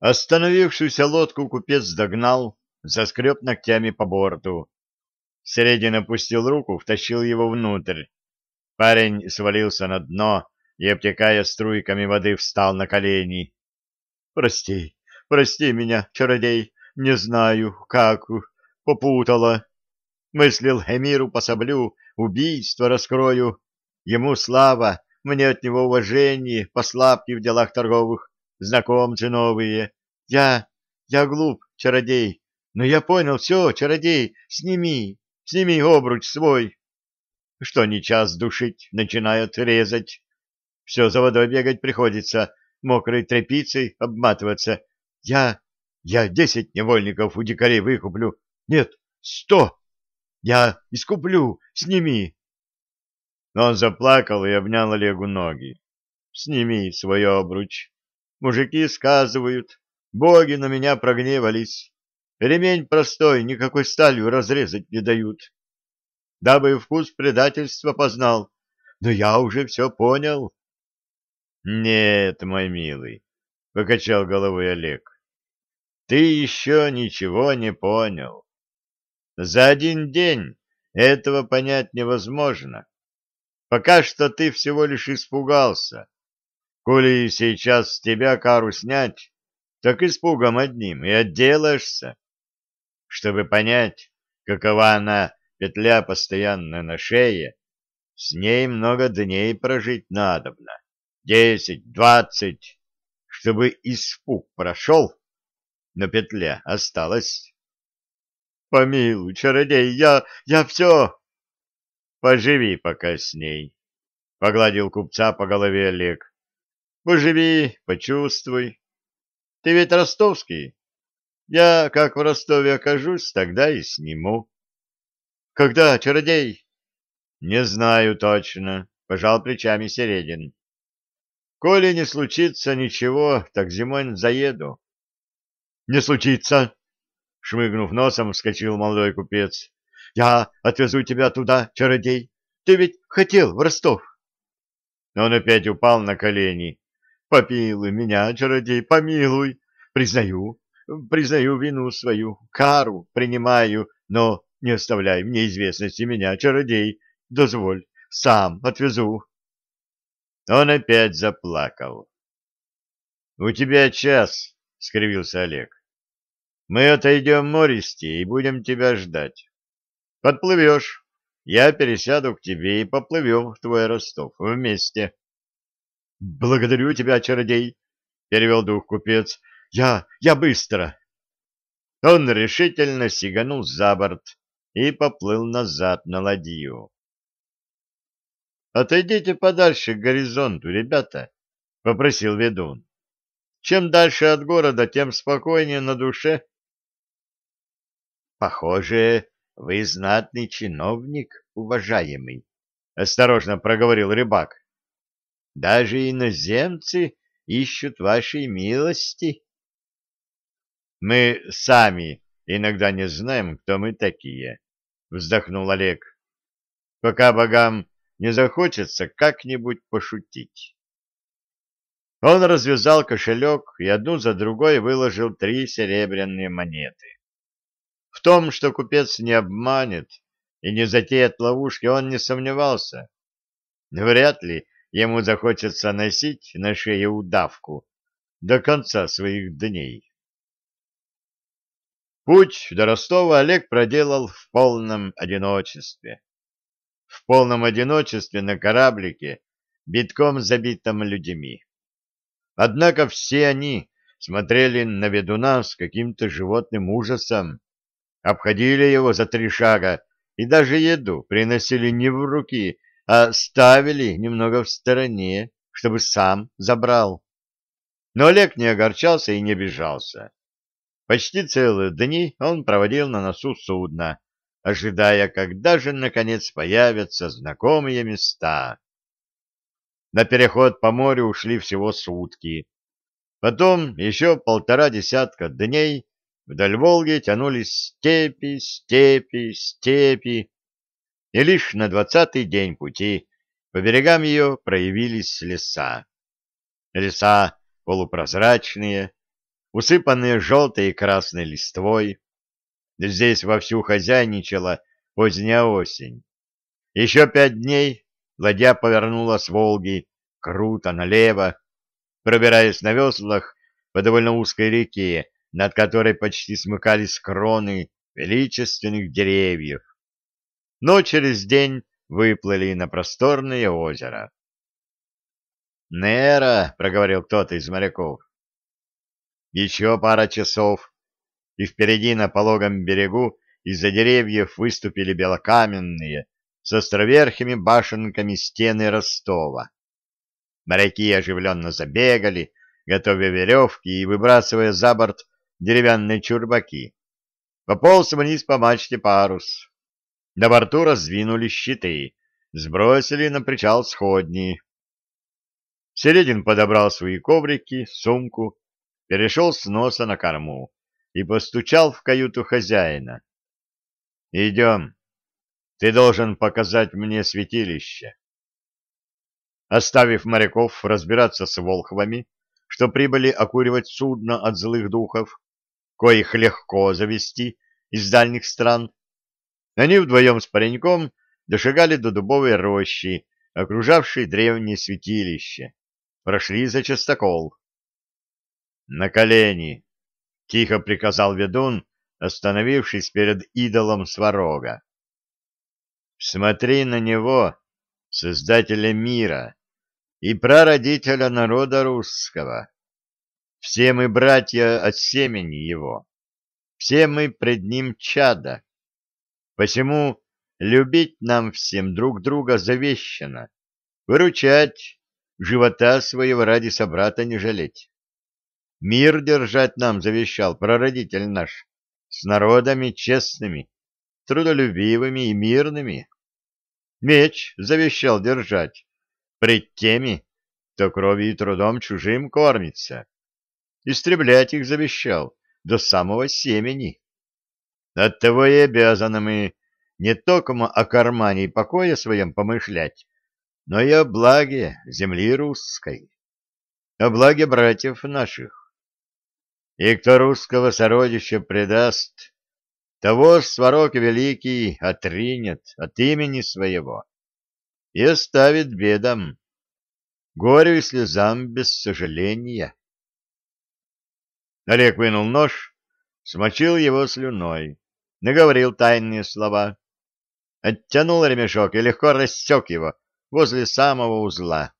Остановившуюся лодку купец догнал, заскреб ногтями по борту. Середин опустил руку, втащил его внутрь. Парень свалился на дно и, обтекая струйками воды, встал на колени. — Прости, прости меня, чародей, не знаю, как, попутала. Мыслил Эмиру пособлю, убийство раскрою. Ему слава, мне от него уважение, послабки в делах торговых, знакомцы новые. Я, я глуп, чародей, но я понял, все, чародей, сними, сними обруч свой. Что не час душить, начинают резать. Все за водой бегать приходится, мокрой тряпицей обматываться. Я, я десять невольников у дикарей выкуплю. Нет, сто. Я искуплю, сними. Он заплакал и обнял Олегу ноги. Сними свой обруч. Мужики сказывают, боги на меня прогневались. Ремень простой, никакой сталью разрезать не дают. Дабы вкус предательства познал, но я уже все понял. — Нет, мой милый, — покачал головой Олег, — ты еще ничего не понял. За один день этого понять невозможно. Пока что ты всего лишь испугался. Коли сейчас с тебя кару снять, так испугом одним и отделаешься. Чтобы понять, какова она петля постоянно на шее, с ней много дней прожить надобно. Десять, двадцать, чтобы испуг прошел, но петля осталась. Помилуй, чародей, я, я все... Поживи пока с ней, — погладил купца по голове Олег. Поживи, почувствуй. Ты ведь ростовский? Я, как в Ростове окажусь, тогда и сниму. Когда, чародей? Не знаю точно, пожал плечами Середин. Коли не случится ничего, так зимой заеду. Не случится, шмыгнув носом, вскочил молодой купец. Я отвезу тебя туда, чародей. Ты ведь хотел в Ростов. Он опять упал на колени. Попилуй меня, чародей, помилуй. Признаю, признаю вину свою, кару принимаю, но не оставляй мне известности меня, чародей, дозволь, сам отвезу. Он опять заплакал. — У тебя час, — скривился Олег. — Мы отойдем мористи и будем тебя ждать. Подплывешь, я пересяду к тебе и поплывем в твой Ростов вместе. — Благодарю тебя, чародей, — перевел дух купец. Я, я быстро. Он решительно сиганул за борт и поплыл назад на ладью. «Отойдите подальше к горизонту, ребята», — попросил ведун. «Чем дальше от города, тем спокойнее на душе». «Похоже, вы знатный чиновник, уважаемый», — осторожно проговорил рыбак. «Даже иноземцы ищут вашей милости». Мы сами иногда не знаем, кто мы такие, — вздохнул Олег. Пока богам не захочется как-нибудь пошутить. Он развязал кошелек и одну за другой выложил три серебряные монеты. В том, что купец не обманет и не затеет ловушки, он не сомневался. Вряд ли ему захочется носить на шее удавку до конца своих дней. Путь до Ростова Олег проделал в полном одиночестве. В полном одиночестве на кораблике, битком забитом людьми. Однако все они смотрели на ведуна с каким-то животным ужасом, обходили его за три шага и даже еду приносили не в руки, а ставили немного в стороне, чтобы сам забрал. Но Олег не огорчался и не обижался. Почти целые дни он проводил на носу судна, ожидая, когда же, наконец, появятся знакомые места. На переход по морю ушли всего сутки. Потом еще полтора десятка дней вдоль Волги тянулись степи, степи, степи, и лишь на двадцатый день пути по берегам ее проявились леса. Леса полупрозрачные, усыпанные желтой и красной листвой. Здесь вовсю хозяйничала поздняя осень. Еще пять дней ладья повернула с Волги круто налево, пробираясь на веслах по довольно узкой реке, над которой почти смыкались кроны величественных деревьев. Но через день выплыли на просторное озеро. «Нера!» — проговорил кто-то из моряков. Еще пара часов, и впереди на пологом берегу из-за деревьев выступили белокаменные с островерхими башенками стены Ростова. Моряки оживленно забегали, готовя веревки и выбрасывая за борт деревянные чурбаки. Пополз вниз по мачте парус. На борту раздвинули щиты, сбросили на причал сходни. Середин подобрал свои коврики, сумку, перешел с носа на корму и постучал в каюту хозяина. — Идем. Ты должен показать мне святилище. Оставив моряков разбираться с волхвами, что прибыли окуривать судно от злых духов, коих легко завести из дальних стран, они вдвоем с пареньком дошагали до дубовой рощи, окружавшей древнее святилище, прошли за частокол. «На колени!» — тихо приказал ведун, остановившись перед идолом сварога. «Смотри на него, создателя мира!» и прародителя народа русского. Все мы братья от семени его, все мы пред ним чада. Посему любить нам всем друг друга завещано, выручать, живота своего ради собрата не жалеть. Мир держать нам завещал прародитель наш, с народами честными, трудолюбивыми и мирными. Меч завещал держать, пред теми, кто кровью и трудом чужим кормится. Истреблять их завещал до самого семени. Оттого и обязаны мы не только о кармане и покое своем помышлять, но и о благе земли русской, о благе братьев наших. И кто русского сородища предаст, того сварок великий отринет от имени своего и оставит бедам, горю и слезам без сожаления. Олег вынул нож, смочил его слюной, наговорил тайные слова, оттянул ремешок и легко рассек его возле самого узла.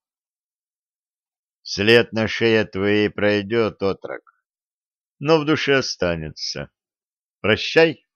След на шее твоей пройдет, отрок, но в душе останется. Прощай.